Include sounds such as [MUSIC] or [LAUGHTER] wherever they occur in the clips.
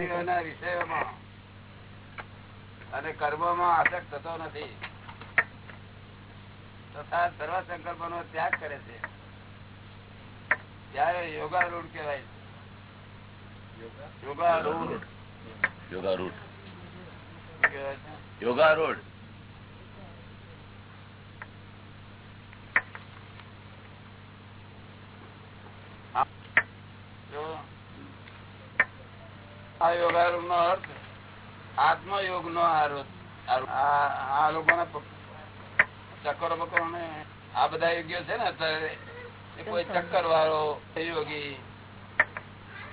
ઇન્દ્રિયોના વિષયોમાં અને કર્મમાં આસક્ત થતો નથી. તથા સર્વ સંકલ્પ નો ત્યાગ કરે છે. ત્યારે યોગારૂઢ કહેવાય છે. યોગારૂઢ. યોગારૂઢ. શું કહેવાય યોગા યોગારૂઢ જો આ યોગારૂઢ નો અર્થ આત્મયોગ નો આ લોકોના ચક્કરો બકરો ને આ બધા યોગ્યો છે ને અત્યારે કોઈ ચક્કર. વાળો યોગી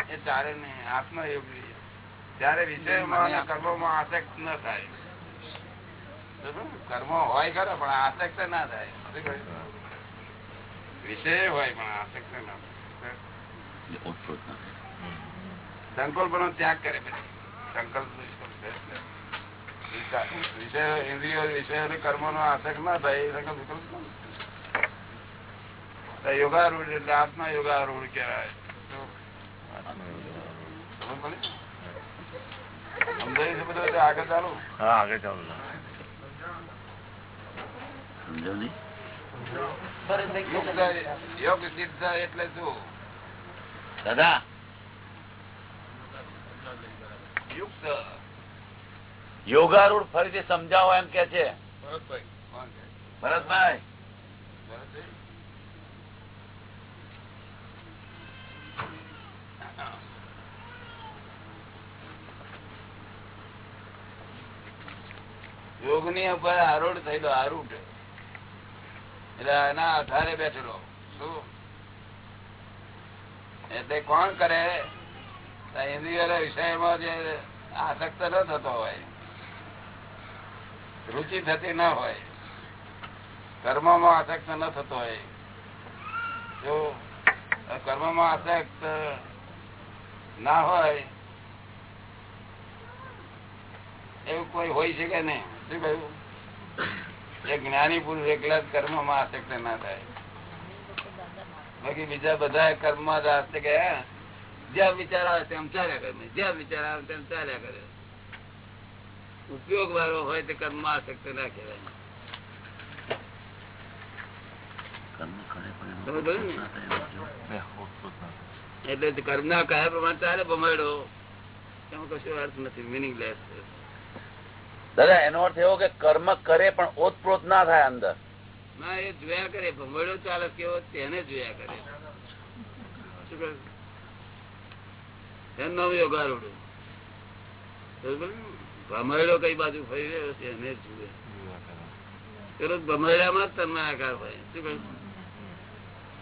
એ ચાલે ને આત્મયોગી ત્યારે વિષયમાં કર્મોમાં આસક્ત ન થાય. કર્મો હોય ખરો પણ આસક્ત ના થાય. વિષય હોય પણ આસક્ત ના ના થાય. સંકલ્પ નો ત્યાગ કરે સંકલ્પ વિષય ઇન્દ્રિયો વિષય અને કર્મ નો આશક ના થાય એ સંકલ્પ વિકલ્પ યોગારૂઢ એટલે આત્મા યોગારૂઢ કહેવાય. આગળ ચાલુ. આગળ યોગ સિદ્ધ એટલે શું? દાદા યુક્ત યોગારૂઢ ફરીથી સમજાવો એમ કે છે. ભરતભાઈ? યોગની ઉપર આરૂઢ થયેલો આરૂઢ. એટલે એના આધારે બેઠેલો. શું? એટલે કોણ કરે? ઇન્દ્રિય વિષયમાં જે આસક્ત ન થતો હોય. રુચિ થતી ન હોય. કર્મમાં આસક્ત ન થતો હોય. જો કર્મમાં આસક્ત ના હોય એવું કોઈ હોય છે કે નહીં. શું કહ્યું? એ જ્ઞાની પુરુષ એકલા જ કર્મમાં આસક્ત ના થાય. બાકી બીજા બધા કર્મમાં જ આસક્ત હે, જ્યાં વિચાર આવે તેમ ચાલ્યા કરે. જ્યાં વિચાર આવે તેમ ચાલ્યા કરે. ઉપયોગ વાળો હોય તે કર્મ આસક્ત ના કહેવાય. કર્મ કરે પણ એનો સમજ પડી ને? એટલે કયા પ્રમાણે ચાલે બમાડો એમાં કશું અર્થ નથી મિનિંગલેસ દાદા એનો અર્થ એવો કે કર્મ કરે પણ ઓતપ્રોત ના થાય અંદર. ના એ જોયા કરે. ભમડ્યો ચાલે કેવો તેને જોયા કરે. શું કહ્યું? વ્યવહાર ઉડે. બરોબર કઈ બાજુ ફરી રહ્યો છે, એને જુએ. પેલો ભમાડામાં જ તન્માયાકાર હોય.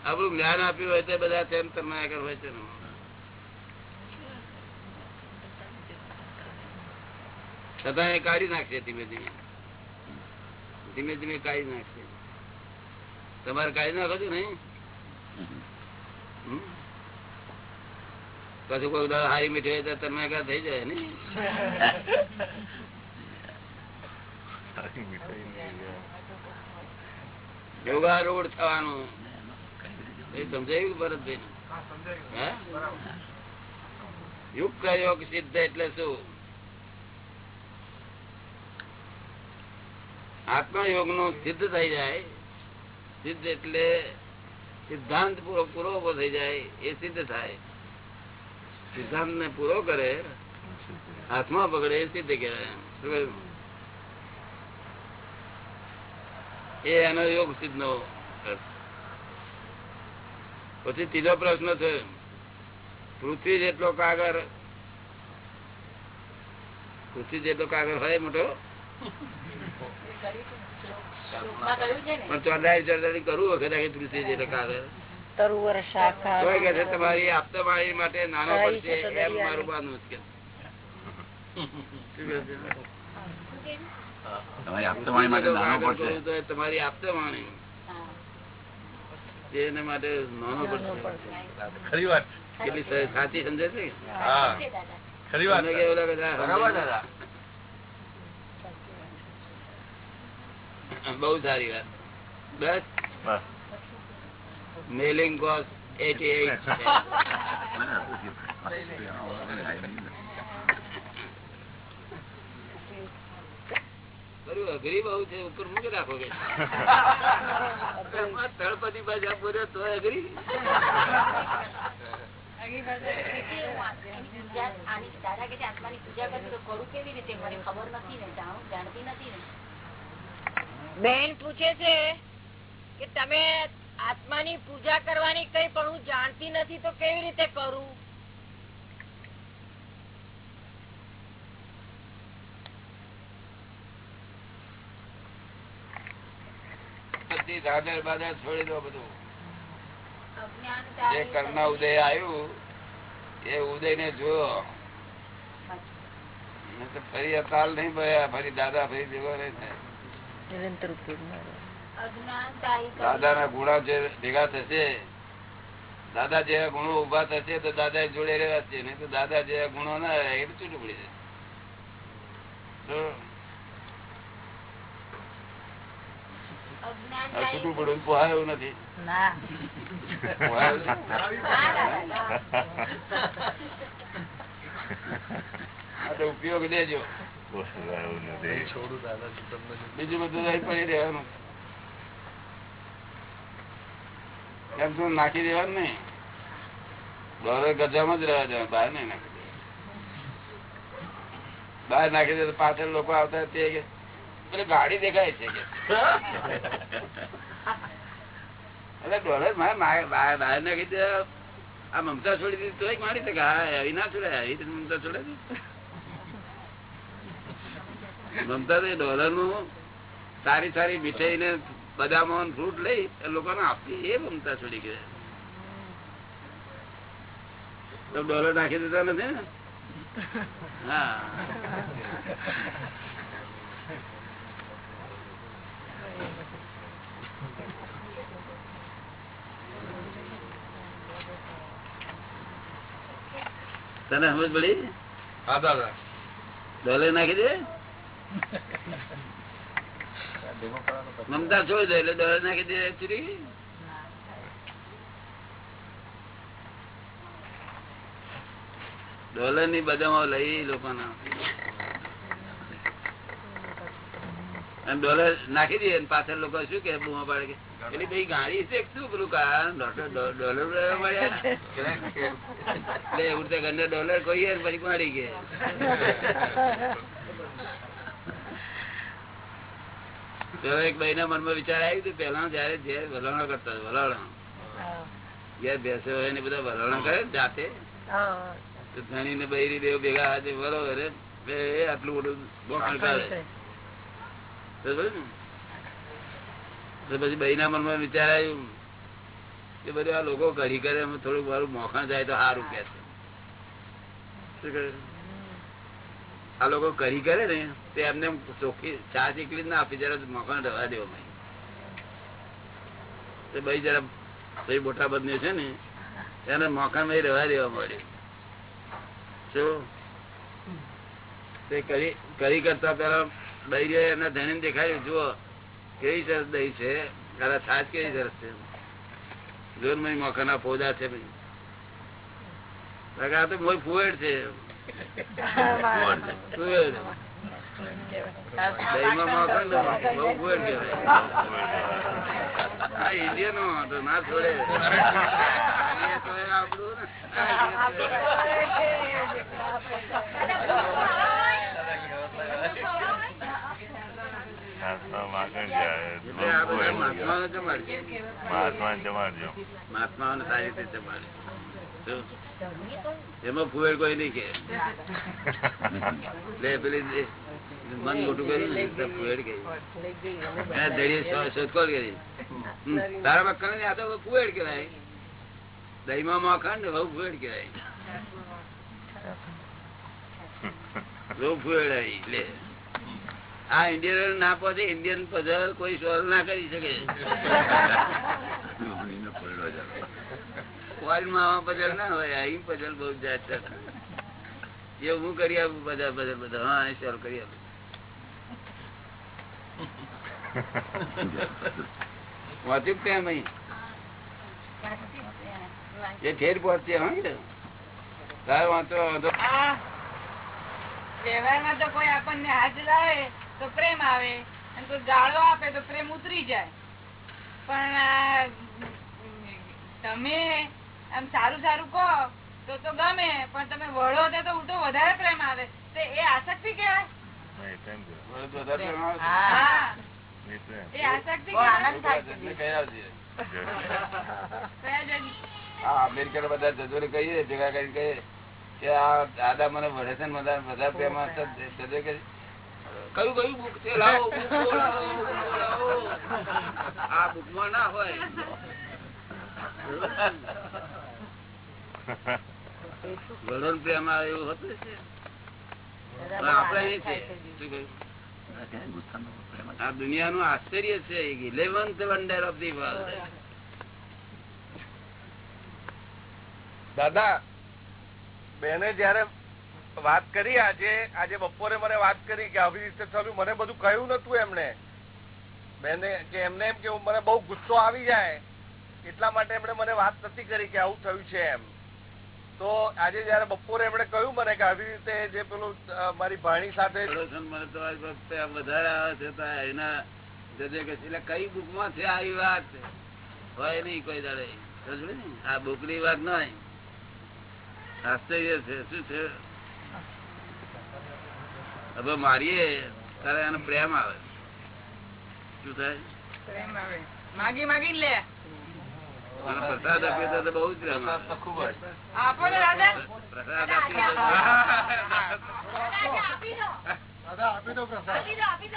આપણું જ્ઞાન આપ્યું હોય તે બધા તેમ તન્માયાકાર હોય છે છતાં એ કાઢી નાખશે ધીમે ધીમે. ધીમે ધીમે કાઢી નાખશે. તમારે કાઢી નાખો છો નહીં? પછી કોઈ દાડો હારી મીઠી હોય તો તન્માયાકાર થઈ જાય ને? યોગારૂઢ થવાનું. સમજાયું ભરતભાઈ? સિદ્ધ એટલે શું? આત્મયોગનું સિદ્ધ થઈ જાય. સિદ્ધ એટલે સિદ્ધાંત પૂરો પૂરો થઈ જાય. એ સિદ્ધ થાય. સિદ્ધાંત ને પૂરો કરે હાથમાં પકડે એ સિદ્ધ કહેવાય એ એનો યોગ સિદ્ધ નો પછી ત્રીજો પ્રશ્ન છે પૃથ્વી જેટલો કાગળ પૃથ્વી જેટલો કાગળ હોય મોટો? પણ ચોદારી ચોદારી કરવું વખત પૃથ્વી જેટલો કાગળ. તરુવર શાખા તો કે છે તમારી આપતાવાળી માટે નાનો પડશે એમ મારું છે? તમારી આપતવાણી માટે નાનો પડશે તો તમારી આપતાવાણી તેને માટે નાનો પડશે ખરી વાત. કેટલી સાચી સમજે છે? હા. ખરી વાત. કેવું લાગે બરાબર દાદા. બહુ સારી વાત. બસ. બસ. Mailing was 88 [LAUGHS] [LAUGHS] આત્માની પૂજા કરી કેવી રીતે? મને ખબર નથી ને જાણું જાણતી નથી ને. બેન પૂછે છે કે તમે આત્માની પૂજા કરવાની કઈ પણ હું જાણતી નથી તો કેવી રીતે કરું? બધી દાદર બાદર છોડી દો બધું. જે કર્ણ ઉદય આવ્યું એ ઉદય ને જોયો ફરી અકાલ નહીં ભર્યા ફરી દાદા ફરી જેવો રહે છે નિરંતર કરી. દાદા ના ગુણા જે ભેગા થશે દાદા જેવા ગુણો ઊભા થશે તો દાદા જોડે રહેવા છે નહીં તો દાદા જેવા ગુણો ના રહે એ છૂટું પડી છૂટું પડ્યું પોહાય એવું નથી. ઉપયોગ લેજો બીજું બધું પડી રહેવાનું. એમ તો નાખી દેવાનું નહીં. ડોલર ગજામાં જ રહેવા દેવાનું, બહાર નહીં નાખી દેવાનું. બહાર નાખી દે તો પાછળ લોકો આવતા તે કે ગાડી દેખાય છે કે. આ મમતા છોડી દીધી મારી શકે ના છોડે, એવી તો મમતા છોડે. મમતા તો ડોલરનું સારી સારી મીઠાઈ ને બદામ ફ્રૂટ લઈ લોકોને આપી એ મમતા છોડી ગયા. તો ડોલર નાખી દેતા નથી ને? હા. તને સમજ પડી? હા દાદા. ડોલર નાખી દે? મમતા છોડી દે એટલે ડોલર નાખી દે ચૂરી? ડોલરની બધામાં લઈ લોકો ડોલર નાખી દે પાછળ લોકો શું કે બુમા પાડે કે એટલે ભાઈ ગાડી છે શું પેલું ડોલર મળ્યા એટલે એવું તો ઘરને ડોલર ને પછી મારી ગયા પેલો એક ભાઈ ના મનમાં વિચાર આવ્યું હતું પેલા જયારે જે વલણો કરતા વલણો. ઘેર બેસે હોય ને બધા વલણો કરે જાતે. તો ધણી ને બૈરી દેવ ભેગા હાથે બરોબર એ આટલું બધું બોખાણ કરે તો પછી બઈ ના મનમાં વિચાર આવ્યું કે બધું આ લોકો ઘડી કરે એમાં થોડુંક મારું મોખણ જાય તો સારું કે છે. શું કહે? આ લોકો કરી કરે ને, તે એમને ચોખ્ખી ચા ચીકલી ના આપી, જરા મકાન રવા દેવો તે ભાઈ જરા મોટા બદને છે ને, એને મકાન ભાઈ રવા દેવા મળે કરી કરી કરતા પેલા દહી એના ધણી દેખાડ્યું, જુઓ, કેવી સરસ દહી છે, તારા છાશ કેવી સરસ છે. જોર મકાન ના ફોજા છે ભાઈ. આ તો મોય ફુવેડ છે. મહાત્માઓને જમાડજો. મહાત્મા સારી રીતે જમાડે શું? એમાં ફુવેડ કોઈ નહીં કે. [LAUGHS] લે પેલી મન મોટું કર્યું ને ફુવેડ એને દળીએ શોધખોળ કરી. તારા મક્કન ને આ તો ફુવેડ કહેવાય. દહીંમાં માખણ ને બહુ ફુવેડ કહેવાય. બહુ ફુવેડ આવી આ ઇન્ડિયન ના પહોંચે ઇન્ડિયન પઝલ કોઈ સોલ્વ ના કરી શકે. [LAUGHS] ફોરેનમાં પઝલ ના હોય અહીં પઝલ બહુ જાત એ હું કરી આપું, બધા બધા બધા. હા ચાલ કરી આપું. વાંચ્યું કેમ અહીં એ ફેર પહોંચશે હા? તારે વાંચો વાંધો વ્યવહારમાં તો કોઈ આપણને હાથ લાવે, તો પ્રેમ આવે. અને કોઈ ગાળો આપે, તો પ્રેમ ઉતરી જાય. પણ તમે આમ સારું સારું કહો તો તો ગમે પણ તમે વળો તો તો ઉલટો વધારે પ્રેમ આવે. તો એ આસક્તિ? હા. અમેરિકા બધા જજોને કહીએ ભેગા કરી કહીએ કે આ દાદા મને વળે છે ને વધારે વધારે પ્રેમ જજો કે કયું કયું બુક છે? લાવો આ બુકમાં ના હોય. વડોન પ્રેમ એવું હતું છે પણ આપણે અહીં છે. શું કહ્યું? આ દુનિયાનું આશ્ચર્ય છે. Eleventh wonder of the world દાદા બેને જયારે વાત કરી આજે આજે બપોરે મને વાત કરી કે આવી રીતે થયું મને બધું કહ્યું નતું એમને બેને કે એમને એમ કે મને બહુ ગુસ્સો આવી જાય એટલા માટે એમણે મને વાત નથી કરી કે આવું થયું છે એમ. તો આજે જયારે બપોરે એમણે કહ્યું મને કે આવી રીતે જે પેલું મારી ભાણી સાથે વધારે આવે છે તો એના એટલે કઈ બુકમાં છે આવી વાત? હોય નહીં કોઈ દાડે. આ બુકની વાત નહીં આશ્ચર્ય છે. શું છે? હવે મારીએ ત્યારે એનો પ્રેમ આવે. શું થાય? પ્રેમ આવે. માગી માગી લે. પ્રસાદ આપીએ તો તો બહુ જ પ્રેમ આવે આપો ને દાદા. પ્રસાદ આપીએ આપી દો. આપી દો. આપી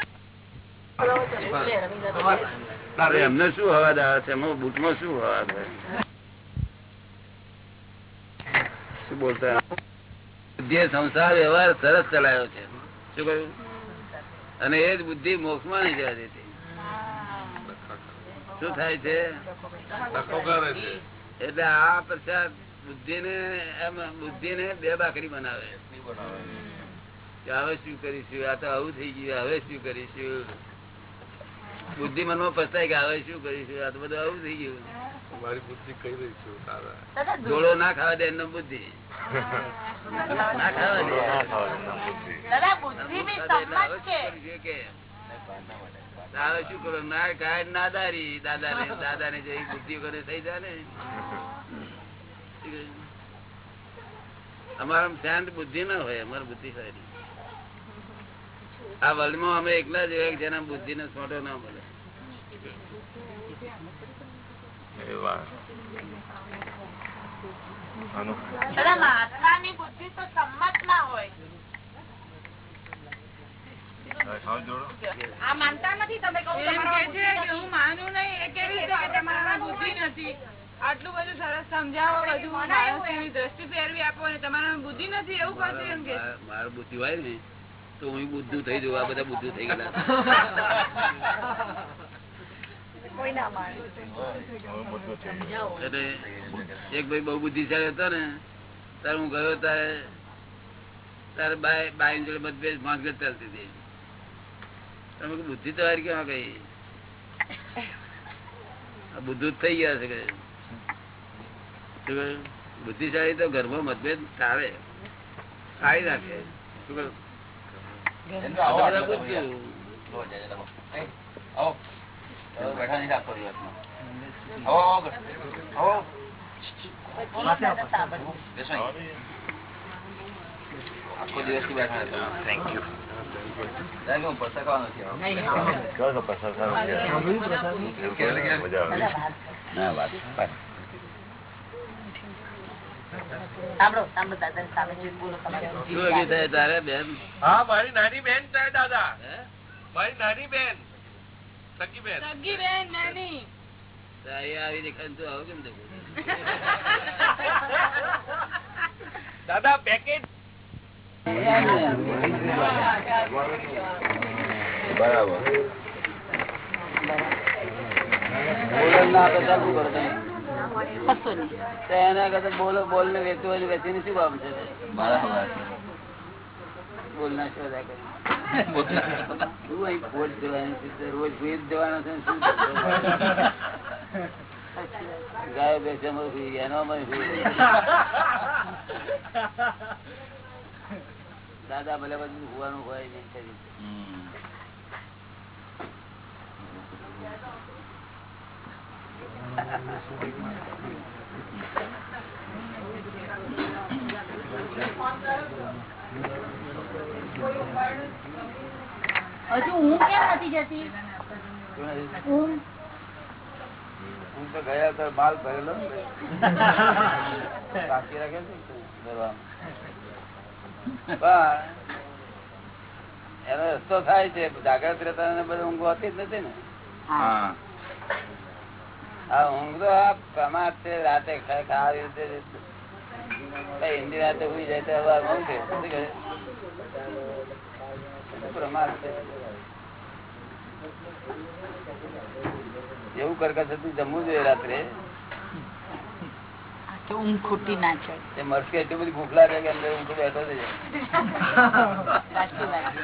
દો એમને શું અવાજ આવે છે? એમાં બુટમાં શું અવાજ આવે શું બોલતા? જે સંસાર વ્યવહાર સરસ ચલાયો છે. શું કહ્યું? અને એ જ બુદ્ધિ મોક્ષમાં નહીં જવા દેતી શું થાય છે? એટલે આ પ્રસાદ બુદ્ધિ ને એમ બુદ્ધિ ને બે બાકરી બનાવે. કે હવે શું કરીશું? આ તો આવું થઈ ગયું હવે શું કરીશું? બુદ્ધિ મનમાં પસ્તાય કે હવે શું કરીશું? આ તો બધું આવું થઈ ગયું. મારી બુદ્ધિ કઈ રહી છું ના ખાવા દે એમનો બુદ્ધિ. ના ખાવા દે. ના ખાવા દે, બુદ્ધિ. દાદા શું કરો? ના ખાય નાદારી દાદા ને દાદા ને જઈ બુદ્ધિ કરે થઈ જાય ને. અમારા શાંત બુદ્ધિ ના હોય અમારી બુદ્ધિ સારી આ વર્લ્ડમાં અમે એકલા જ હોય જેના બુદ્ધિ ને સોટો ના મળે. આનું બુદ્ધિ તો સંમત ના હોય. આ માનતા નથી તમે કહું. હું માનું નહીં એ કેવી રીતે કે બુદ્ધિ નથી આટલું બધું સરસ સમજાવો બધું માણસની દ્રષ્ટિ ફેરવી આપો અને તમારા બુદ્ધિ નથી એવું કહો એમ કે મારું બુદ્ધિ હોય ને તો હું બુદ્ધુ થઈ જવું આ બધા બુદ્ધ થઈ ગયું. એટલે એક ભાઈ બહુ બુદ્ધિશાળી હતો ને તારે હું ગયો તારે તારે બાય બાય જોડે મતભેદ માંગત ચાલતી હતી તમે કીધું, બુદ્ધિ તો હારી ક્યાં ગઈ આ બુદ્ધુ જ થઈ ગયા છે કે? શું કહ્યું? બુદ્ધિશાળી તો ઘરમાં મતભેદ ટાળે. કાઢી નાખે. શું કહ્યું? આ તો બધા બુદ્ધિઓ. બોલો દાદા સાબર. આખો દિવસથી બેઠા હતા. કહો મારી નાની બેન દાદા હે મારી નાની બેન સગી બેન સગી બેન નાની આવી દેખાય તો આવું કેમ દાદા પેકેજ બરાબર. ના શું કરો તમે એના કરતા બોલો બોલ ને વેચવું હોય તો વેચીને શું કામ છે? બોલ ના શું અદા કરી શું અહીં ખોટ જવાની છે તો રોજ ભેદ જવાનો છે ને? ગાયો બેચામાં સુઈ ગયા, એનામાં સુઈ ગયા. દાદા ભલે બધું હોવાનું હોય હજુ ઊંઘ કેમ નથી જતી? ઊંઘ? હું તો ગયા તો માલ ભરેલો ને. બાકી રાખે છે એનો રસ્તો થાય છે. જાગ્રત રહેતા બધું ઊંઘ હોતી જ નથી ને. હા. ઊંઘ તો આ પ્રમાદ છે. રાતે આવી રીતે હિન્દી રાતે ઉઈ જાય તો તો પ્રમાદ છે? એવું કરકસ હતું જમવું જોઈએ રાત્રે. ઊંઘ ખૂટી ના છે એ એટલી બધી ભૂખ લાગે કે અંદર ઊંઘ બેઠો થઈ જાય. સાચી વાત.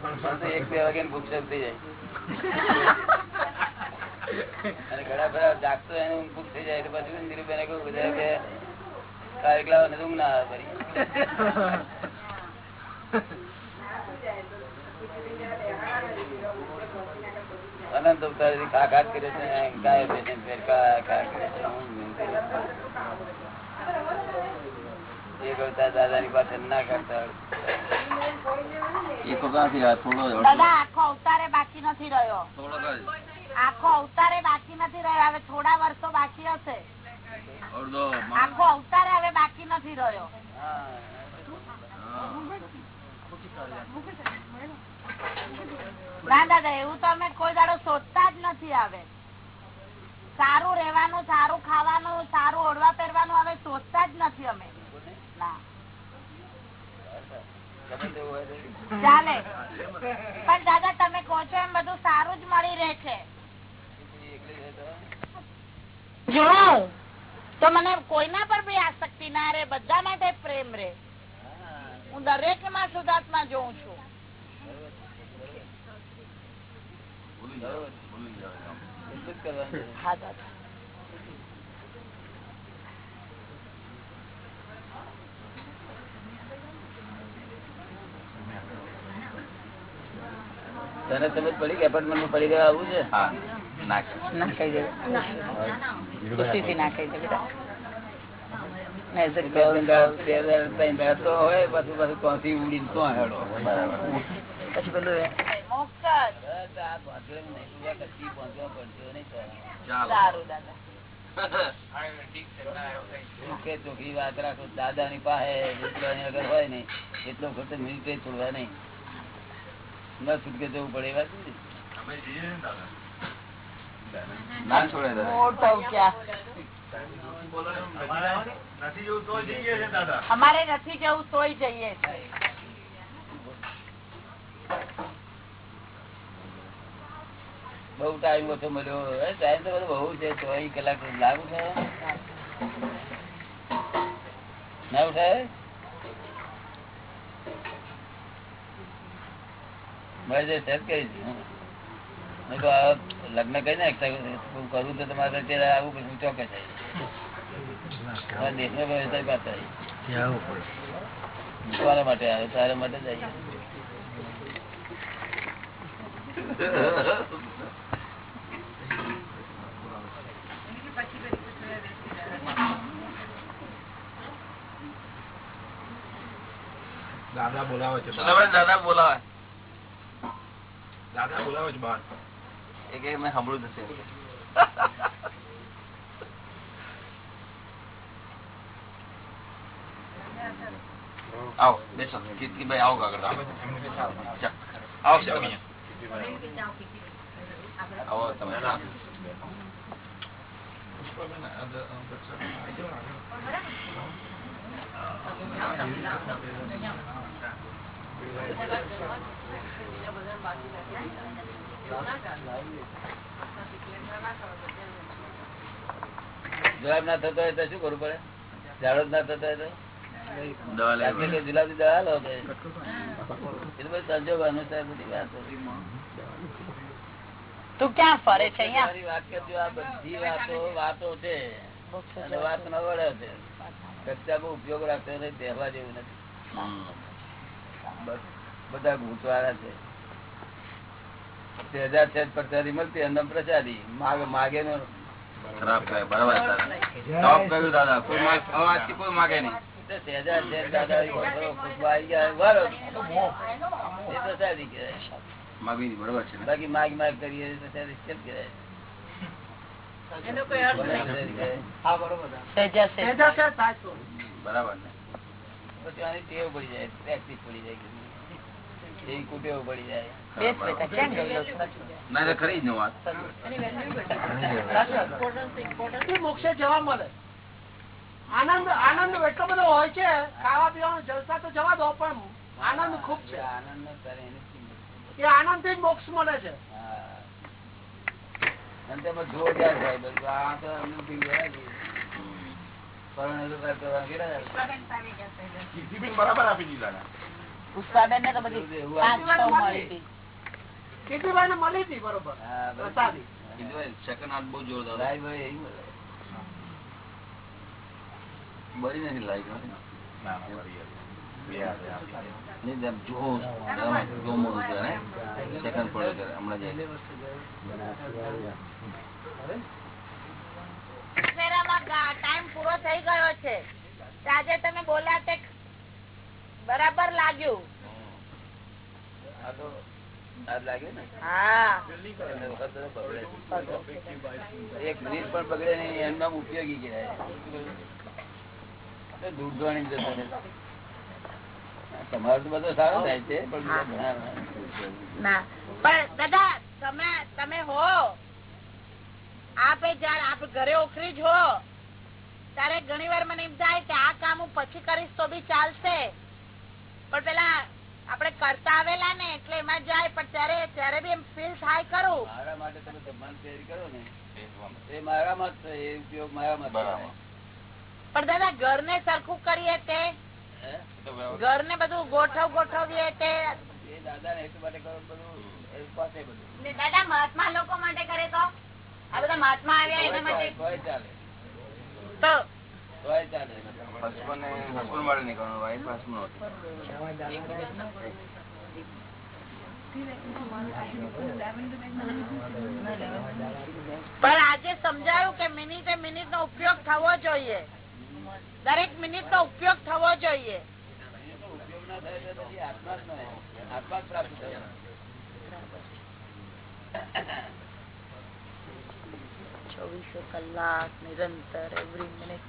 પણ તો એક બે વાગે ભૂખ થઈ જાય. અને ઘણા બધા જાગતો એને ભૂખ થઈ જાય એટલે પછી કહ્યું કે લાવો ને ઊંઘ ના આવે અનંત અવતારી કાકાત કરે છે ગાય કરે છે. એક અવતાર દાદાની પાછળ ના કરતા એક વખત થોડો દાદા આખો અવતારે બાકી નથી રહ્યો. આખો અવતારે બાકી નથી રહ્યો હવે થોડા વર્ષો બાકી હશે. આખો અવતારે હવે બાકી નથી રહ્યો. પણ દાદા, તમે કહો છો એમ બધું સારું જ મળી રહે છે. જો, તો મને કોઈના પર બી આસક્તિ ના રે બધા માટે પ્રેમ રે હું દરેકમાં શુદ્ધાત્મા જોઉં છું. તને સમજ પડી કે એપાર્ટમેન્ટમાં પડી ગયા આવું છે? ના કહી દે. ના કહી દે બેટા દાદા ની પાસે જેટલો આગળ હોય ને એટલો ખર્ચ મિનિટે છોડવા નહીં ન છૂટકે જવું પડે એ વાત ના છોડે અમારે નથી જવું તોય જઈએ બઉ બહુ ટાઈમ ઓછો મળ્યો. ટાઈમ તો બધો બહુ છે ચોવીસ કલાક લાગુ છે. ના ઉઠાય? મારે જે કરી લગ્ન કઈ ને હું કરું તો તમારે અત્યારે આવું બધું ચોક્કસ માટે આવે તારા માટે દાદા બોલાવે છે દાદા બોલાવે? દાદા બોલાવે છે બહાર. એ કે મેં સાંભળ્યું નથી આવો બેસો. કીર્તિભાઈ આવો કાગળ ચાલ. આવો આવો તમે. જવાબ ના થતો હોય તો શું કરવું પડે? જાડો જ ના થતો હોય તો? જુલાબી દવા લો કે. એ તો બધું સંજોગ અનુસાર બધી વાતો તું ક્યાં ફરે છે અહીંયા? તમારી વાત આ બધી વાતો વાતો છે અને વાસના વળે છે. કચ્ચા બહુ ઉપયોગ રાખતો નથી જેવું નથી. બધા ભૂતવાળા છે. તે હજાર છે પ્રસાદી મળતી અંદર પ્રસાદી. માગે માગે નો ખરાબ કહે બરાબર ટોપ કહ્યું દાદા. કોઈ માગ- કોઈ માગે નહીં. બાકી માગ માગ કરીએ કેમ કહેવાય? બરાબર ટેવ પડી જાય પ્રેક્ટિસ પડી જાય. મોક્ષે જવા મળે. આનંદ આનંદ એટલો બધો હોય છે ખાવા પીવાનો જલસા તો જવા દો પણ આનંદ ખૂબ છે. આનંદ. એ આનંદથી મોક્ષ મળે છે. મળી. હતી. બરોબર. હા, પ્રસાદી. બહુ જોરદાર. છે નથી જાય. ટાઈમ પૂરો થઈ ગયો છે. આજે તમે બોલ્યા તે બરાબર લાગ્યું. આ તો આ લાગે ને? હા. તો બગડે. એક મિનિટ પણ બગડે નહીં એમના ઉપયોગી કહેવાય. તો જતો રહે. તમારું તો બધું સારું થાય છે પણ બીજા ઘણા ના. પણ દાદા તમે તમે હો. આપે જયારે આપ ઘરે ઓખરી જ હો ત્યારે ઘણી વાર મને એમ થાય કે આ કામ હું પછી કરીશ તો બી ચાલશે. પણ પેલા આપડે કરતા આવેલા ને એટલે એમાં જાય પણ ત્યારે ત્યારે બી એમ ફીલ થાય કરું મારા માટે તમે તૈયારી કરો ને. એ મારામાં જ છે એ ઉપયોગ જ બરાબર. પણ દાદા ઘર ને સરખું કરીએ તે? ઘર ને બધું ગોઠવ ગોઠવીએ તે? દાદા ને હેતુ માટે કરો બધું એ પાસે બધું દાદા મહાત્મા લોકો માટે કરે તો? આ બધા મહાત્મા આવ્યા એના માટે? તો? પણ આજે સમજાયું કે મિનિટે મિનિટ નો ઉપયોગ થવો જોઈએ. દરેક મિનિટ નો ઉપયોગ થવો જોઈએ. ચોવીસો કલાક નિરંતર એવરી મિનિટ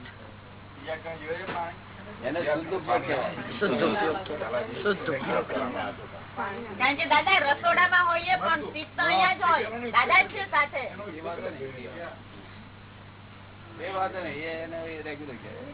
કારણ કે દાદા રસોડામાં હોઈએ પણ ચિત્ત અહીંયા જ હોય. દાદા છે સાથે. વાતો રેગ્યુલર કહેવાય.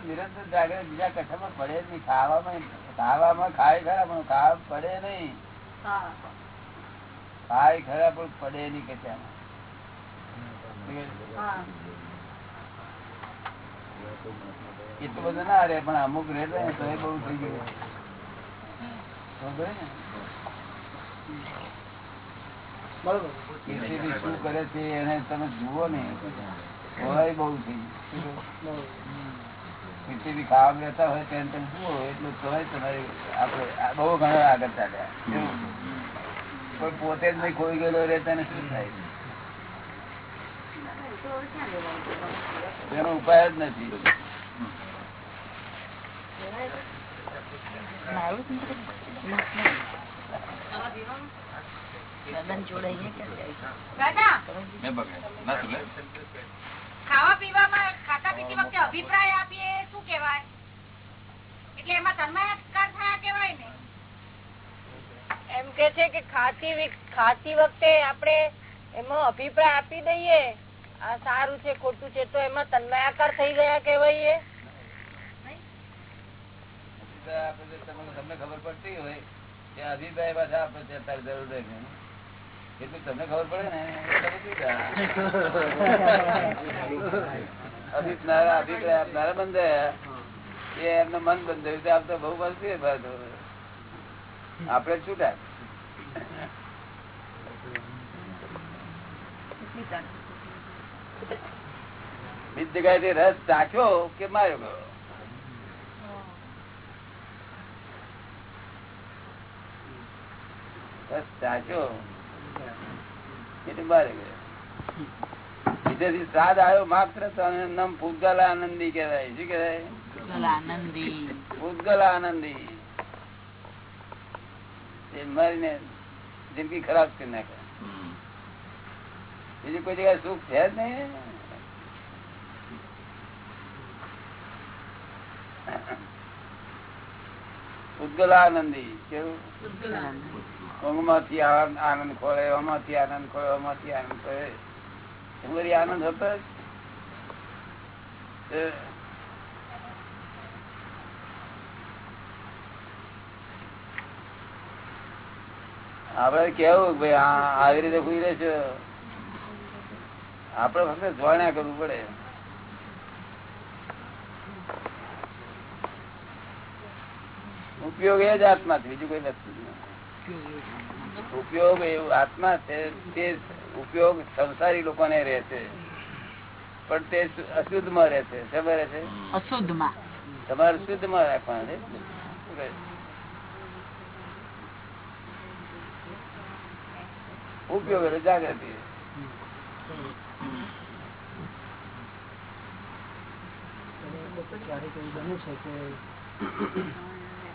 નિરંતર જાગૃત બીજા કઠમાં પડે નહીં ખાવામાં ખાવામાં ખાય ખરા પણ ખાવા પડે નહીં. ખાય ખરા પણ પડે નહીં કે એટલું બધું ના રે પણ અમુક રે ને તો એ બહુ થઈ ગયું. બરોબર. શું કરે છે એને તમે જુઓ ને. તોય બહુ થઈ પૃથ્વી ખાવા બેઠા હોય તેને તમે જુઓ એટલું તોય તમારી આપણે બહુ ઘણા આગળ ચાલ્યા. કોઈ પોતે જ નહીં ખોઈ ગયેલો રે તેને શું થાય? એનો ઉપાય જ નથી. ના ખાવા પીવામાં ખાતા પીતી વખતે અભિપ્રાય આપીએ શું કેવાય એટલે એમાં તન્મયાકાર થયા કેવાય ને. એમ કે છે કે ખાતી ખાતી વખતે આપણે એમાં અભિપ્રાય આપી દઈએ. આ સારું છે, ખોટું છે, તો એમાં તન્મયાકાર થઈ ગયા કેવાય તમને ખબર પડતી હોય કે અભિપ્રાય પાછા આપણે અત્યારે જરૂર રહે ખબર પડે ને બધું. અભિપ્રાય આપનારા બંધાયા. એ એમને મન બંધાયું, તે આપ તો બહુ બનશે આપણે છૂટા બીજી જગ્યાએ રસ ચાખ્યો કે માર્યો ગયો? રસ ચાખ્યો એટલે મારે ગયો. બીજેથી સ્વાદ આવ્યો માત્ર નામ પૂતગલ આનંદી કેવાય શું કહેવાય? પૂતગલ આનંદી. મારીને જિંદગી ખરાબ કરી નાખે. બીજી કોઈ જગ્યાએ સુખ છે જ નહીં. ઉદ્ગલ આનંદી કેવું ઊંઘમાંથી આનંદ ખોળે આમાંથી આનંદ ખોળે આમાંથી આનંદ ખોળે. એ બધી આનંદ હતો આપડે કેવું ભાઈ આવી રીતે ખુઈ રહેશે આપડે ફક્ત જોણ્યા કરવું પડે. ઉપયોગ એ જ આત્મા છે બીજું કોઈ નથી. ઉપયોગ એવું આત્મા છે તે ઉપયોગ સંસારી લોકોને રહે છે. પણ તે અશુદ્ધમાં રહે છે. શેમાં રહે છે અશુદ્ધમાં તમારે શુદ્ધમાં રાખવાના છે શું કહે? ઉપયોગ એટલે જાગૃતિ ક્યારેક એવું બન્યું છે કે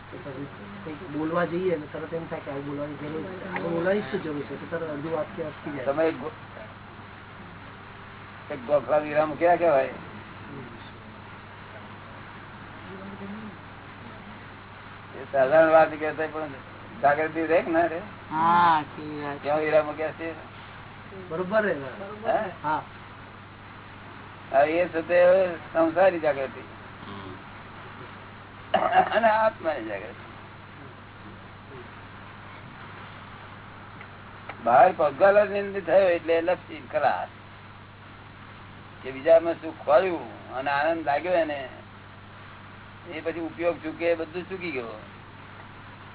કે પછી કંઈક બોલવા જઈએ ને તરત એમ થાય કે આવું બોલવાની જરૂર છે આવું બોલવાની શું જરૂર છે તો તરત અડધું વાક્ય અટકી જાય તમે એક ગો- એક ગોખલા વિરામ ક્યાં કેવાય એ સાધારણ વાત કહેતા પણ જાગૃતિ રે ના રે. ક્યાં હીરા મૂક્યા છે. બરોબર એ સાથે સંસારી જાગૃતિ. અને આત્માની જાગૃતિ. બહાર પગલા થયો એટલે લક્ષી ખલાસ. કે બીજામાં સુખ ખોલ્યું અને આનંદ લાગ્યો એને એ પછી ઉપયોગ ચૂકે બધું ચૂકી ગયો.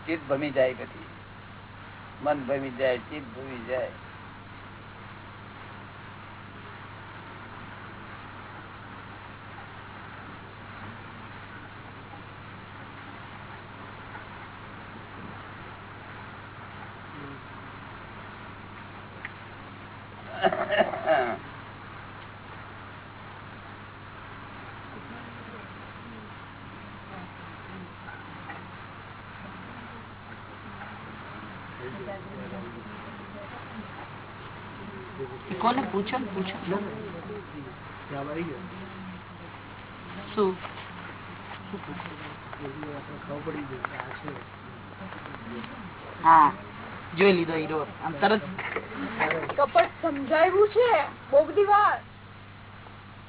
ચિત્ત ભમી જાય પછી મન ભમી જાય ચિત્ત ભમી જાય. કોને [LAUGHS] પૂછો ને પૂછો. શું? હા જોઈ લીધો હીરો. આમ તરત કપટ સમજાયું છે બહુ બધી વાર.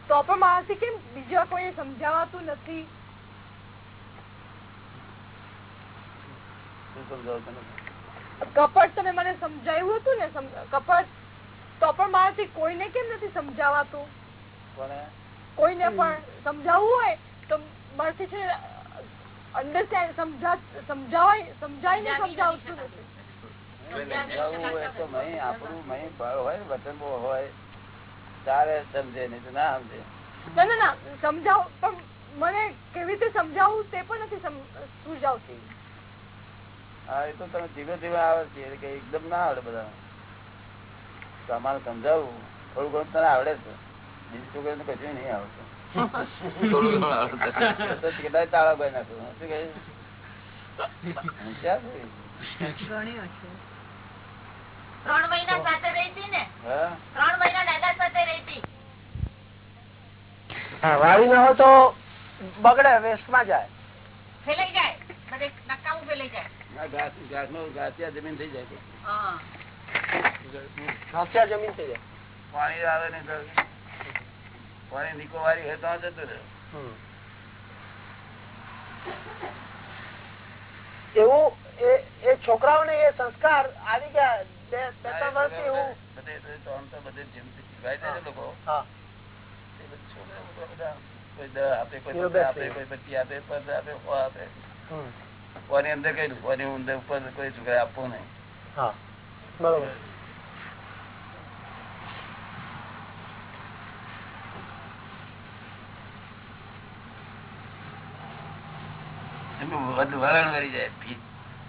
તો પણ મારાથી કેમ બીજા કોઈ સમજાવાતું નથી? શું સમજાવું તને કપટ તમે મને સમજાવ્યું હતું ને કપટ તો પણ મારાથી કોઈને કેમ નથી સમજાવાતું? કોઈને પણ સમજાવવું હોય તો મારાથી છે અન્ડરસ્ટેન્ડ સમજા સમજાવાય સમજાવતું નથી. હોય તો આપણું મહી બળ હોય ને વચન હોય. તારે સમજે નહીં તો ના સમજે. ના ના ના સમજાવ પણ મને કેવી રીતે સમજાવવું તે પણ નથી સુઝાવતી હા એ તો તમે ધીમે ધીમે આવે છે એકદમ ના આવડે બધા તમારે સમજાવું. થોડું ઘણું તને આવડે છે. બીજું છોકરીને કશું નહીં આવડતું. કેટલાય તાળા ભાઈ નાખું શું કહે ત્રણ મહિના સાથે રહી ને? ત્રણ મહિના દાદા સાથે રહી હતી. વાળી ના હોય તો બગડે વેસ્ટમાં જાય. ફેલાઈ જાય. નકામું ફેલાઈ જમીન થઈ જાય. હા ઘાસિયા જમીન થઈ જાય પાણી આવે ને તો પાણી નીકો વારી હોય તો આ જતું રહે એવું એ- એ છોકરાઓને એ સંસ્કાર આવી ગયા બે બે ત્રણ વર્ષથી એવું બધે બધે તો આમ તો બધે જેમથી શીખવાય છે ને લોકો હા એ બધું છોકરા લોકો બધા કોઈ દસ આપે કોઈ એવું પંદર બેસ આપે થઈ કોઈ પચીસ આપે પંદર આપે સો આપે હમ. કોની અંદર કઈ કોની અંદર ઉપર કોઈ છોકરા આપવું નહીં હા બરોબર એમનું વધ- વલણ વળી જાય ભી-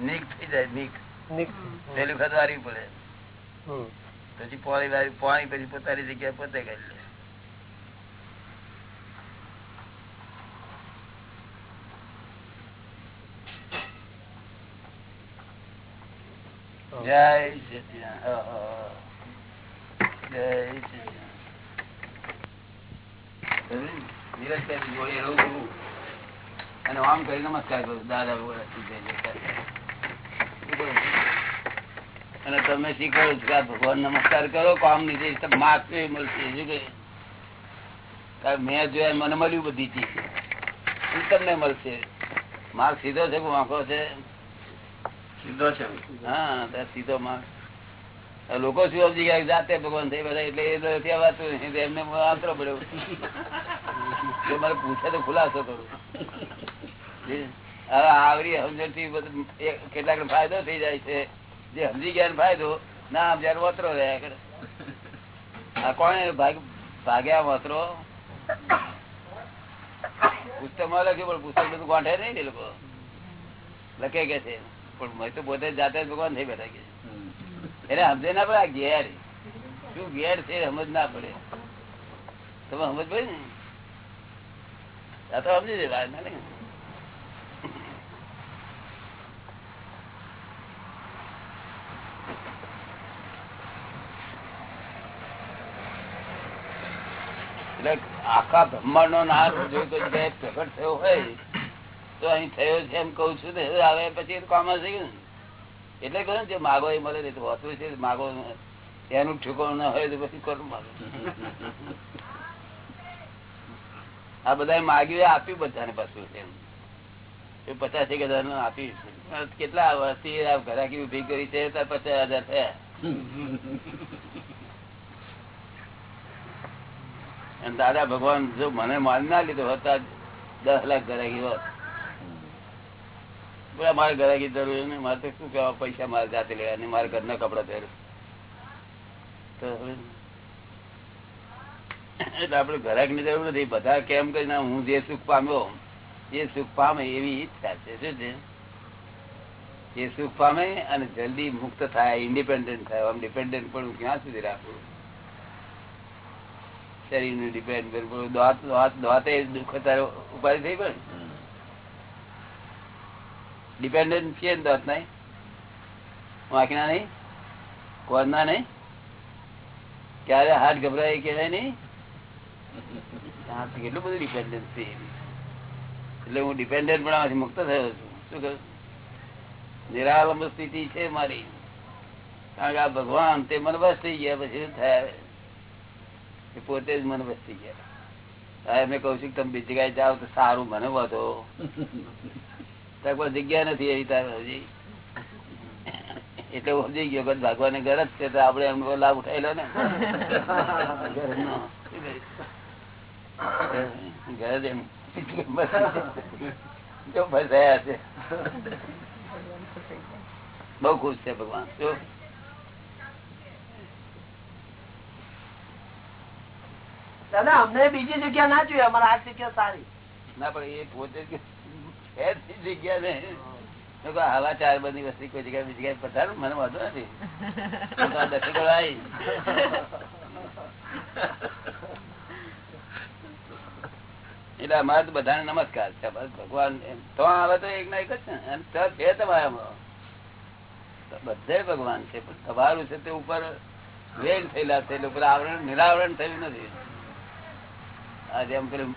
નીક થઈ જાય નીક. નીક- પેલી વખત વારી પડે. હમ. પછી પાણી વારી પાણી પછી પોતાની જગ્યાએ પોતે કરી લે અને આમ કરી નમસ્કાર કરું દાદા? અને તમે શીખો કે ભગવાન નમસ્કાર કરો કામ નીચે માર્ક મળશે. શું કે? મેં જોયા મને મળ્યું બધી ચીજ. તમને મળશે. માર્ક સીધો છે કે વાંકો છે? સીધો છે. હા, તો સીધો માર્ગ લોકો શું ગયા જાતે ભગવાન થઈ બધા એટલે એ નથી અવાતું એમને આંતરો પડ્યો. જો મારે પૂછે તો ખુલાસો કરું. હવે આવરી સમજણથી કેટલાક ફાયદો થઈ જાય છે. જે સમજી ગયા ફાયદો, ના સમજ્યા વતરો રહ્યા કરે આ કોને ભાગ, ભાગ્યા વતરો પુસ્તકમાં લખ્યું પણ પુસ્તક બધું ગોઠે નહીં લોકો. લખે કે છે? પણ મેં તો પોતે જાતે ભગવાન થઈ બેઠા છે. સમજે ના પડે આ ઘેર. શું ઘેર છે સમજ ના પડે. તમે સમજ પડે ને? આ તો સમજી જાય ના એટલે આખા બ્રહ્માંડ નો નાશ જોઈ તો જગ્યાએ પ્રગટ થયો હોય તો અહીં થયો છે એમ કઉ છું હવે પછી કામ થઈ ગયું એટલે કહ્યું જે માગો એ મળે નહીં હોતું છે, માગો એનું ઠેકાણું ના હોય તો પછી કરું માગો? આ બધા માગ્યું આપ્યું બધાને પાછું એમ. પચાસ એક હજારનું આપ્યું કેટલા વર્ષથી ઘરાકી ઊભી કરી છે પચાસ હજાર થયા. દાદા ભગવાન જો મને માન ના લીધો હતા દસ લાખ ઘરાકી હોત. મારે ઘરાકી જરૂર નહીં મારે શું કહેવા, પૈસા મારે જાતે લેવા નહીં મારે ઘરના કપડા પહેર એટલે આપડે ઘરાકની જરૂર નથી. બધા કેમ કરીને હું જે સુખ પામ્યો, એ સુખ પામે એવી ઈચ્છા છે. શું છે? એ સુખ પામે અને જલ્દી મુક્ત થાય ઇન્ડિપેન્ડન્ટ થાય. આમ ડિપેન્ડન્ટ પણ ક્યાં સુધી રાખવું શરીરનું ડિપેન્ડ કરવું દાંત દાંત દાંતે દુઃખ તારે ઉપાધિ થઈ પણ ડિપેન્ડન્ટ છે ને નહીં? વાંકના નહીં? કોરના નહીં? ક્યારે હાથ ગભરાય કે નહીં કેટલું બધું ડિપેન્ડન્ટ છે એટલે હું ડિપેન્ડન્ટ પણ મુક્ત થયો છું. શું કહ્યું? નિરાલંબ સ્થિતિ છે મારી. કારણ કે આ ભગવાન તે મનબસ થઈ ગયા, પછી થયા પોતે જ મનબસ થઈ ગયા. એમને કહું છું કે તમે બીજી જગ્યાએ જાઓ તો સારું, મને વધો. કોઈ જગ્યા નથી એવી તારે હજી. એટલે હું સમજી ગયો કે ભાગવાની ગરજ છે તો આપડે એમનો લાભ ઉઠાયેલો ને. ગરજનો. ગરજ એમ. જો ફસાયા છે. બઉ ખુશ છે ભગવાન. જો. દાદા અમને બીજી જગ્યા ના જોઈએ અમારે આ જગ્યા સારી. ના પણ એ પોતે આવા ચાર બધી વસ્તી કોઈ જગ્યાએ બીજી જગ્યાએ પધારું? મને વાંધો નથી. દર્શકો તો આ દર્શન કરવા આવીશ. એટલે અમારે તો બધાને નમસ્કાર છે. ભગવાન. તો આવે તો એક ના એક જ છે. અને તો છે તમારામાં બધે ભગવાન છે. પણ તમારું છે તે ઉપર વેગ થયેલા છે. એટલે ઉપર આવરણ, નિરાવરણ થયું નથી. આજે એમ પેલું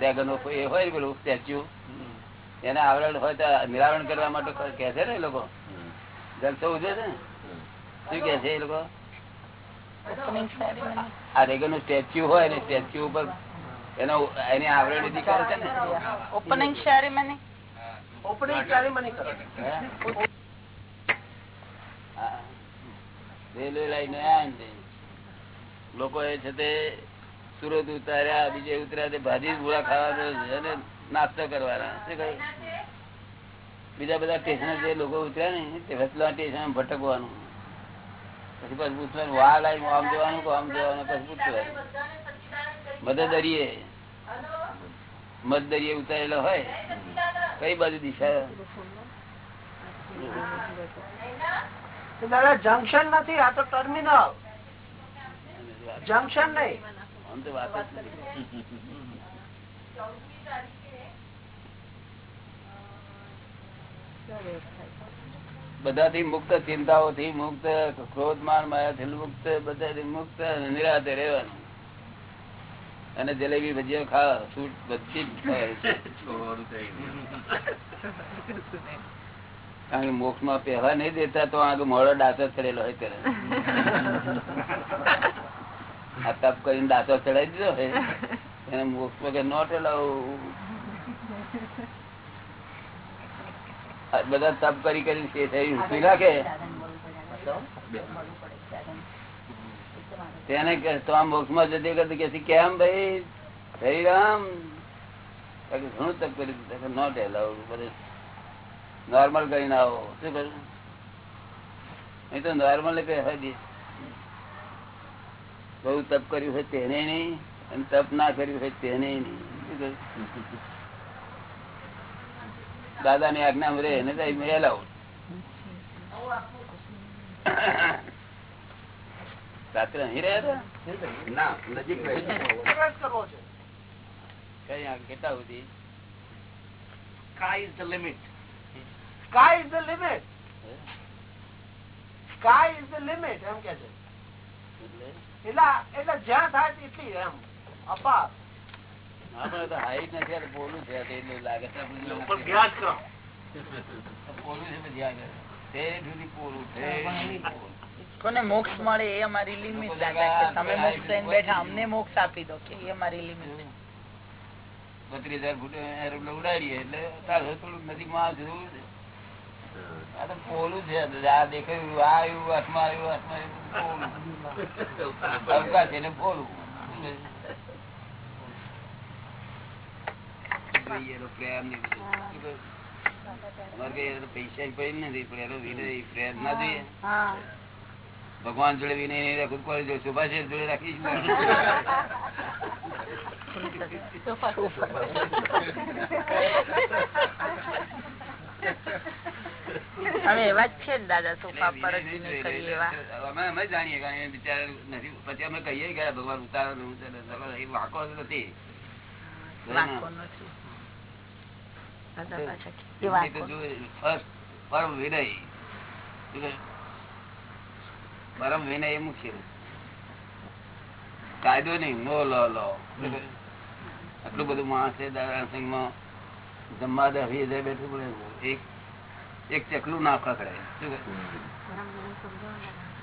રેગનો એ હોય ને પેલું સ્ટેચ્યુ. એને આવરણ હોય તો નિરાવરણ કરવા માટે કે છે ને એ લોકો. જલસો ઉજે છે શું કે છે એ લોકો? આ રેગનનું સ્ટેચ્યુ હોય ને સ્ટેચ્યુ ઉપર એનો એની આવરણ વિધિ કરે છે ને? ઓપનિંગ સેરેમની ઓપનિંગ સેરેમની કરો હા. Railway line. લોકો એ છે તે સુરત ઉતાર્યા, બીજે ઉતર્યા ભાજી ભૂળા ખાવાનો અને નાસ્તો કરવાના. બીજા બધા સ્ટેશન જે લોકો ઉતર્યા ને, તે વસલા સ્ટેશન ભટકવાનું. પછી પછી પૂછવાનું, વા લાઈ આમ જવાનું કે આમ જવાનું? પછી પૂછવાનું. મદદરીએ દરિયે ઉતારેલો હોય. કઈ બાજુ દિશા? દાદા, જંકશન નથી, આ તો ટર્મિનલ. જંકશન નહીં. આમ તો વાત. બધાથી મુક્ત ચિંતાઓથી મુક્ત ક્રોધ માન માયાથી મુક્ત બધાથી મુક્ત અને નિરાતે રહેવાનું. અને જલેબી ભજીયા ખાવા સૂટ બધી કારણ કે મોક્ષમાં પહેવા નહીં દેતા તો આગળ મોડો ડાતો ચડેલો હોય ત્યારે [LAUGHS] આ તપ કરીને દાંતો ચડાવી દીધો એને મોક્ષ કે નોટ બધા તપ કરી કરીને તે ઉઠી રાખે? તેને તો આ જતી કરતી કે કેમ ભાઈ? હરી રામ ઘણું તપ કરી દીધું. નોટ એલાવ નોર્મલ કરીને આવો. શું કરું? નહીં તો નોર્મલ કહેવા દે બહુ તપ કર્યું હોય તેને નહીં અને તપ ના કર્યું હોય તેને નહીં. દાદા ની આજ્ઞા મરે એને તો મેલાવ રાત્રે અહી રહ્યા હતા? ના નજીક કઈ કેટલા સુધી? Sky is the limit sky is the limit sky is the limit એમ કે છે. એટલે? એટલે જ્યાં થાય એમ. અપાર. આપણે તો હાઈટ નથી છે એટલું લાગે છે. કોને મોક્ષ મળે એ અમારી લિમિટ દાદા તમે મોક્ષ લઈને બેઠા અમને મોક્ષ આપી દો કે એ અમારી લિમિટ બત્રીસ હજાર ફૂટ ઉડાડીએ એટલે તારે થોડુંક નજીકમાં આવશે છે. આ તો પોલું છે આ દેખાયું આ આવ્યું હાથમાં આવ્યું હાથમાં આવ્યું પોલું. અવકાશ પોલું. એનો હા ભગવાન જોડે વિનય નહીં કોઈ જો સુભાષ જોડે રાખીશ અમે એવા જ છે પર અમે અમે જાણીએ કારણ બિચારા નથી પછી અમે કહીએ કે ભગવાન ઉતારો. એ વાંકો નથી. પરમ વિનય. પરમ વિનય એ મુખ્ય કાયદો નહીં નો લો લો. આટલું બધું માણસ છે દાદા માં જમવા દે હજાર બેઠું પડે. એક એક ચકલું ના ખકડે શું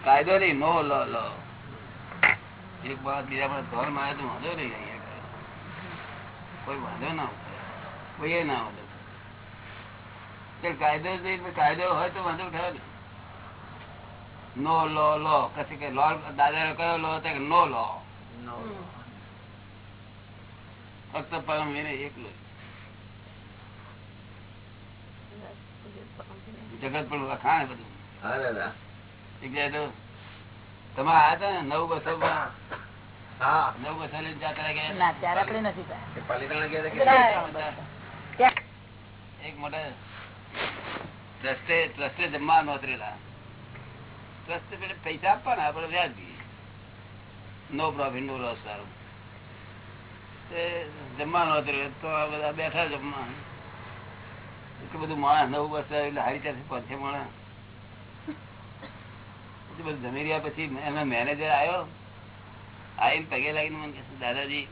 કાયદો નહીં નો લો લો. એક બાદ બીજા પર ધોર મારે તો વાંધો નહીં અહીંયા કોઈ વાંધો ના કોઈ એ ના વાંધો કે કાયદો જ નહીં, કાયદો હોય તો વાંધો ઉઠાવે ને. નો લો લો. કશી કે લો દાદા કયો લો તો કે નો લો? ફક્ત પરમ વિનય એકલો. જ. જગત પણ વખાણ બધું. તમે હતા ને. નવ બસો નવ બસો લઈને જાત્રા ગયા એક મોટા ટ્રસ્ટે ટ્રસ્ટે જમવા નોતરેલા. ટ્રસ્ટે પેલા પૈસા આપવાના આપણે વ્યાજબી નો પ્રોફિટ નો લોસ સારું જમવા જમવાનું હતું તો આ બધા બેઠા જમવા. એટલું બધું માણસ નવું વર્ષ હારી ત્યાંથી પહોંચે માણસ. બધું જમી રહ્યા પછી એમનો મેનેજર આવ્યો. આવીને પગે લાગીને મને કહેશે, દાદાજી,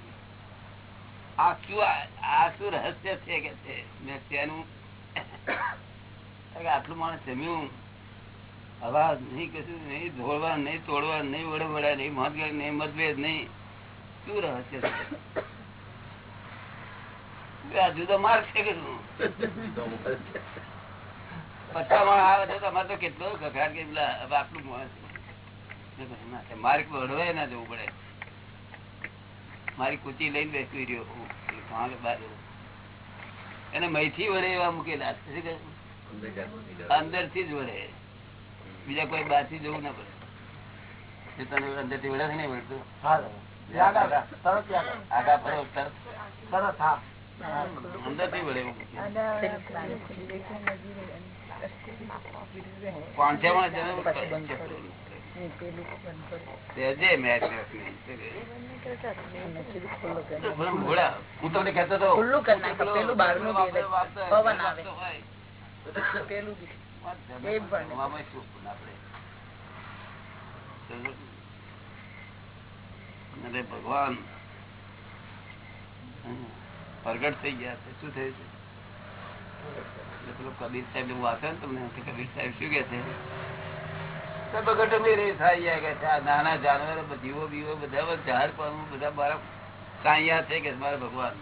આ શું આ- શું રહસ્ય છે કે છે? મેં તેનું આટલું માણસ જમ્યું. અવાજ નહીં, કશું નહીં ધોળવા નહીં તોડવા નહીં, વડે વડા નહીં, મતભેદ નહીં મતભેદ નહીં. શું રહસ્ય છે? જુદો માર્ગ છે કે શું પચાસ આવે છે તો અમારે તો કેટલો કકડાટ કે આટલું માર્ગ વડવાય ના જવું પડે. મારી કુચી લઈને બેસી રહ્યો. એને મહીથી વડે એવા મૂકેલા છે. અંદરથી જ વડે. બીજા કોઈ બહારથી જવું ના પડે. તને અંદરથી વડે નહીં વળતું. આગા ફરો તરત. તરત હા. હું તમને કેતો હતો ખુલ્લું કરી નાખો, પેલું બહારનું બી આપણે વાપતો હોય, પવન આવે. પેલું એ પણ. અને ભગવાન. પ્રગટ થઈ ગયા છે. શું થયું છે? પેલો કબીર સાહેબ એવું વાંચે ને તમને કબીર સાહેબ શું કે છે? તો રે થઈ ગયા કે છે આ નાના જાનવર જીવો બીવો બધા ઝાડ પાનું બધા મારા સાયા છે કે મારા ભગવાન.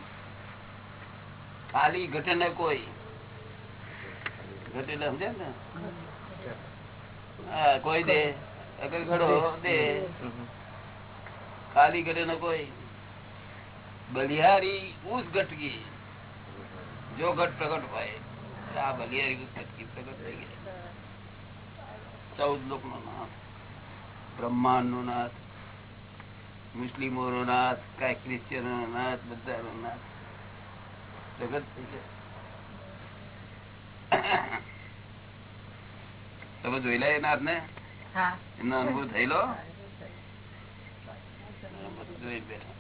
ખાલી ઘટે ને કોઈ. ઘટે એટલે સમજે ને? હા કોઈ દે. અગર ઘડો દે. ખાલી ઘટે ને કોઈ. બલિહારી ઉસ ઘટકી જો ઘટ પ્રગટ હોય આ બલિહારી ઉસ ઘટકી પ્રગટ થઈ ગયા. ચૌદ લોક નો નાથ બ્રહ્માંડ નો નાથ મુસ્લિમો નો નાથ કઈ ક્રિશ્ચિયનો નો નાથ બધા નો નાથ પ્રગટ થઈ ગયા. તમે જોયેલા એ નાથ ને એનો અનુભવ થયેલો? જોઈ બેઠા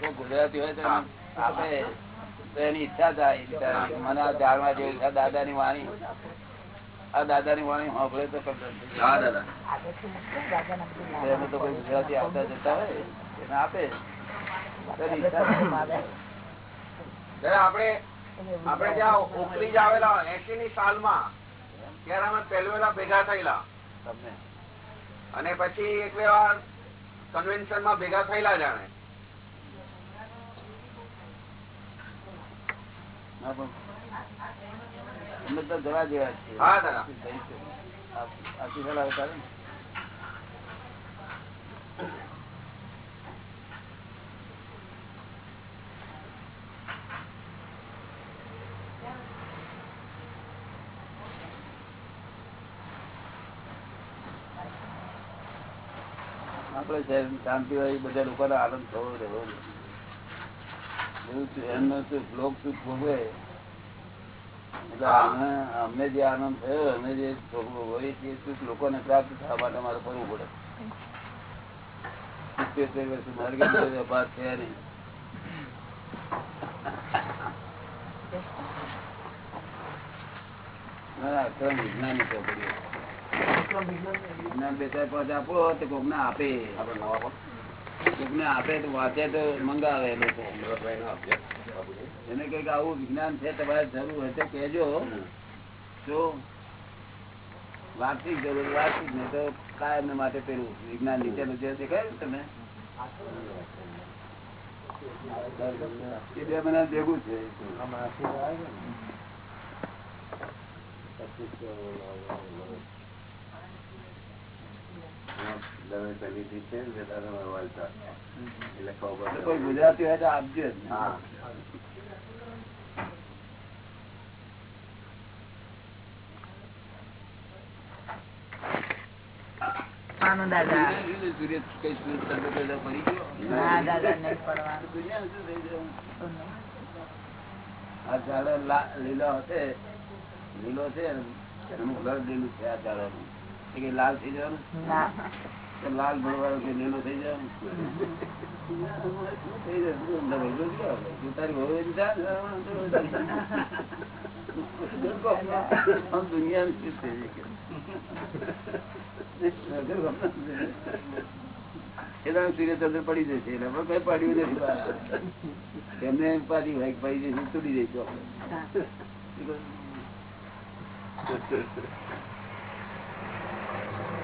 કોઈ ગુજરાતી હોય તો એની ઈચ્છા થાય મને આ જાણવા જેવું છે દાદા ની વાણી આ દાદા ની વાણી સાંભળે તો કમ્પ્લેટ તો કોઈ ગુજરાતી આવતા જતા હોય એને આપે. તો એની ઈચ્છા થાય. જરા આપણે આપણે જ્યાં ઓકરીજ આવેલા એસી ની સાલમાં ત્યારે અમે પહેલવેલા ભેગા થયેલા. તમને. અને પછી એક બે વાર કન્વેન્શનમાં ભેગા થયેલા જાણે ના પણ અમે તો જવા છીએ. આથી આવતા ને. આપણે શાંતિ હોય બધા લોકોને આનંદ થવો રહેવો એવું છે. એમનો શું શ્લોક શું ભોગવે એટલે આને- અમને જે આનંદ થયો અમે જે ભોગવો હોય તે સુખ લોકોને પ્રાપ્ત થવા માટે મારે કરવું પડે. વર્ષ વેપાર નહીં. અક્રમ વિજ્ઞાની ચોપડીઓ. વિજ્ઞાન. બે ચાર પાંચ આપો તો કોકને આપે. કોકને આપે માટે પેલું વિજ્ઞાન નીચેનું જે દેખાય તમે. બે મહિના ભેગું છે. ગુજરાતી હોય તો આપજો દાદા. ના? આ ઝાડો લીલો હશે. લીલો છે એનું ઘર લીલું છે આ ઝાડોનું. એ કઈ લાલ થઈ જવાનું? ના. લાલ ભરવાનું કે લીલો થઈ જવાનું? વહુ એની કે? સૂર્યચંદ્ર પડી જશે. એટલે પણ કઈ પડ્યું નથી એમને એમ પાછી વાઈક પડી જશે તૂટી જઈશું આપણે. તો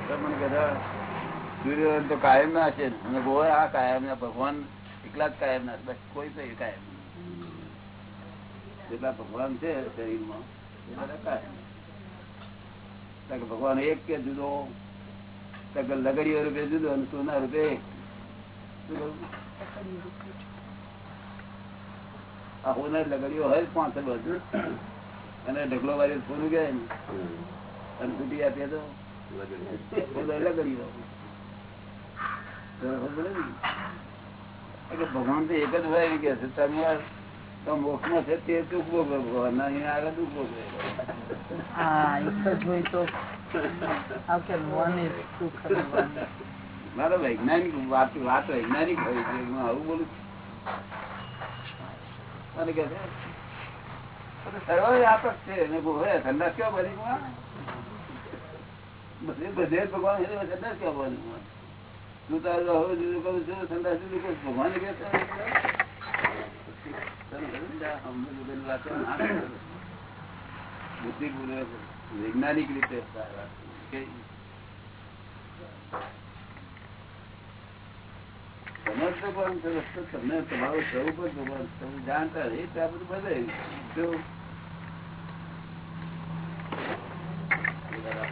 મને તો કાયમ ના છે અને ગોળ આ કાયમ ના ભગવાન એકલા જ કાયમ ના બસ, કોઈ તો કાયમ જેટલા ભગવાન છે શરીરમાં કાયમ. ભગવાન એક કે જુદો લગડીઓ રૂપે જુદો અને સોના રૂપે? આ હોનાર લગડીઓ હોય પાંચ બધું અને ઢગલો વાળી સોનું ગયા અને તૂટી આપીએ તો? તો ભગવાન તો એક જ હોય કે છે તમે તો મોક્ષમાં છે તે દુઃખ ભોગવે ભગવાન આગળ દુઃખ ભોગવે હા એક જ હોય તો is મારો વૈજ્ઞાનિક વાત વાત વૈજ્ઞાનિક હોય છે હું આવું બોલું છું. મને કે છે, "તો સર્વવ્યાપક છે. અને ભોગવે ઠંડા કયો બની માં બુદ્ધિપૂર્વક વૈજ્ઞાનિક રીતે પણ સમજ રસ્તો તમને તમારું સ્વરૂપ જ ભગવાન. તમે જાણતા રહે ત્યાં બધું બધે જો દખલ ના કરી હોય